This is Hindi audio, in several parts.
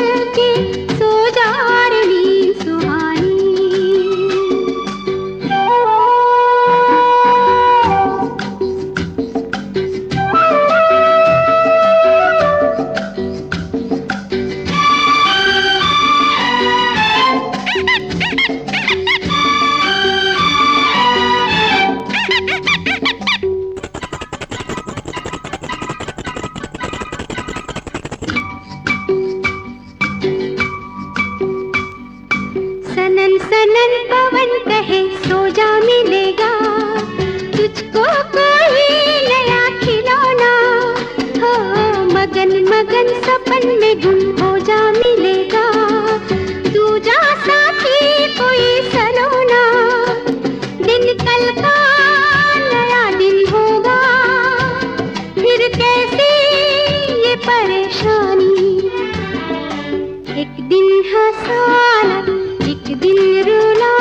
के रोजा मिलेगा। तुझको कोई नया खिलौना। हो, मगन मगन सपन में गुम हो जा मिलेगा। तू जा साथी, कोई दिन कल का नया दिन होगा। फिर कैसे ये परेशानी? एक दिन हंसाना एक दिन रोना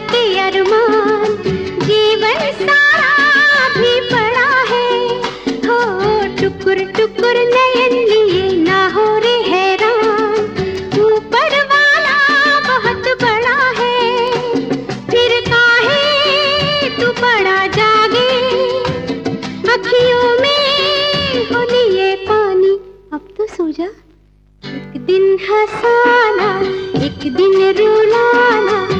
पे अरमान। जीवन सारा भी पड़ा है। हो, टुकुर टुकुर नयन लिए ना हो रे हैरान। ऊपर वाला बहुत बड़ा है। फिर काहे तू पड़ा जागे? अखियों में हो पानी। अब तो सो जा। एक दिन हंसाना, एक दिन रुलाना।